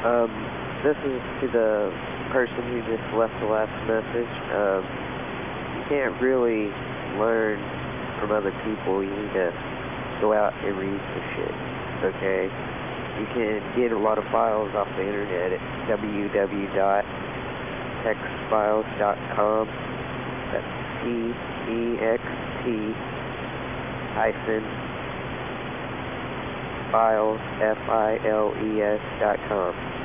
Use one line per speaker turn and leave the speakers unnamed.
Um, this is to the person who just left the last message. Um, you can't really learn from other people. You need to go out and read the shit, okay? You can get a lot of files off the internet at www.textfiles.com. That's T-E-X-T hyphen files, F-I-L-E-S dot com.